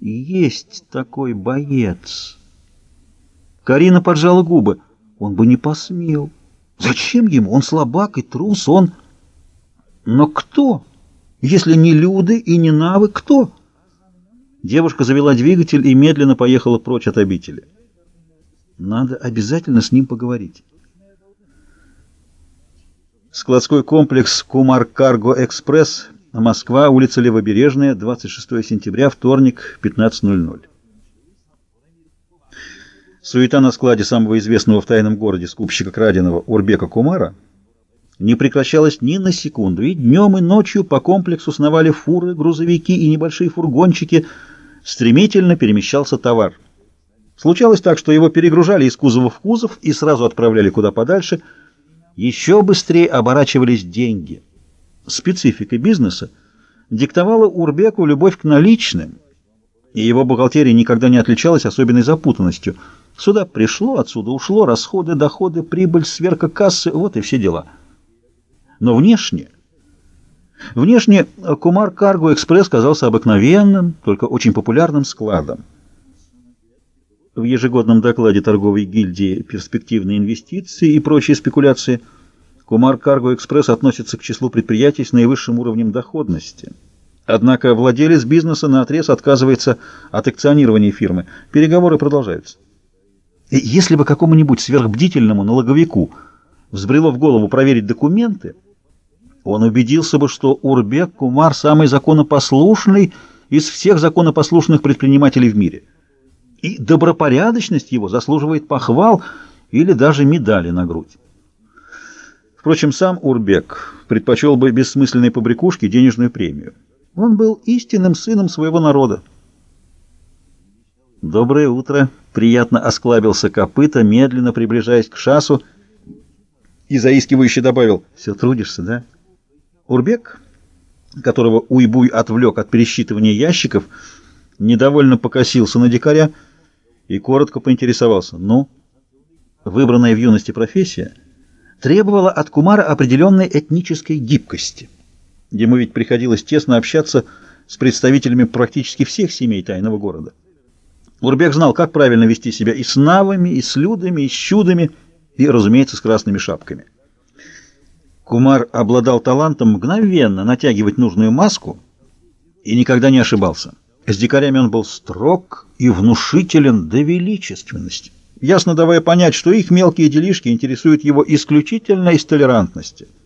Есть такой боец. Карина поджала губы. Он бы не посмел. Зачем ему? Он слабак и трус, он... Но кто? Если не Люды и не Навы, кто? Девушка завела двигатель и медленно поехала прочь от обители. Надо обязательно с ним поговорить. Складской комплекс «Кумар Карго Экспресс», Москва, улица Левобережная, 26 сентября, вторник, 15.00. Суета на складе самого известного в тайном городе скупщика краденого Урбека Кумара не прекращалась ни на секунду, и днем, и ночью по комплексу сновали фуры, грузовики и небольшие фургончики, стремительно перемещался товар. Случалось так, что его перегружали из кузова в кузов и сразу отправляли куда подальше. Еще быстрее оборачивались деньги. Специфика бизнеса диктовала Урбеку любовь к наличным, и его бухгалтерия никогда не отличалась особенной запутанностью. Сюда пришло, отсюда ушло, расходы, доходы, прибыль, сверка кассы, вот и все дела. Но внешне... Внешне Кумар Карго Экспресс казался обыкновенным, только очень популярным складом. В ежегодном докладе торговой гильдии «Перспективные инвестиции» и прочие спекуляции Кумар Карго Экспресс относится к числу предприятий с наивысшим уровнем доходности. Однако владелец бизнеса наотрез отказывается от акционирования фирмы. Переговоры продолжаются. И если бы какому-нибудь сверхбдительному налоговику взбрело в голову проверить документы, он убедился бы, что Урбек Кумар самый законопослушный из всех законопослушных предпринимателей в мире – и добропорядочность его заслуживает похвал или даже медали на грудь. Впрочем, сам Урбек предпочел бы бессмысленной побрякушке денежную премию. Он был истинным сыном своего народа. «Доброе утро!» — приятно осклабился копыта, медленно приближаясь к шасу, и заискивающе добавил, «Все трудишься, да?» Урбек, которого Уйбуй отвлек от пересчитывания ящиков, недовольно покосился на дикаря, и коротко поинтересовался. «Ну?» Выбранная в юности профессия требовала от Кумара определенной этнической гибкости. Ему ведь приходилось тесно общаться с представителями практически всех семей тайного города. Урбек знал, как правильно вести себя и с навами, и с людами, и с чудами, и, разумеется, с красными шапками. Кумар обладал талантом мгновенно натягивать нужную маску и никогда не ошибался. С дикарями он был строг и внушителен до величественности, ясно давая понять, что их мелкие делишки интересуют его исключительно из толерантности –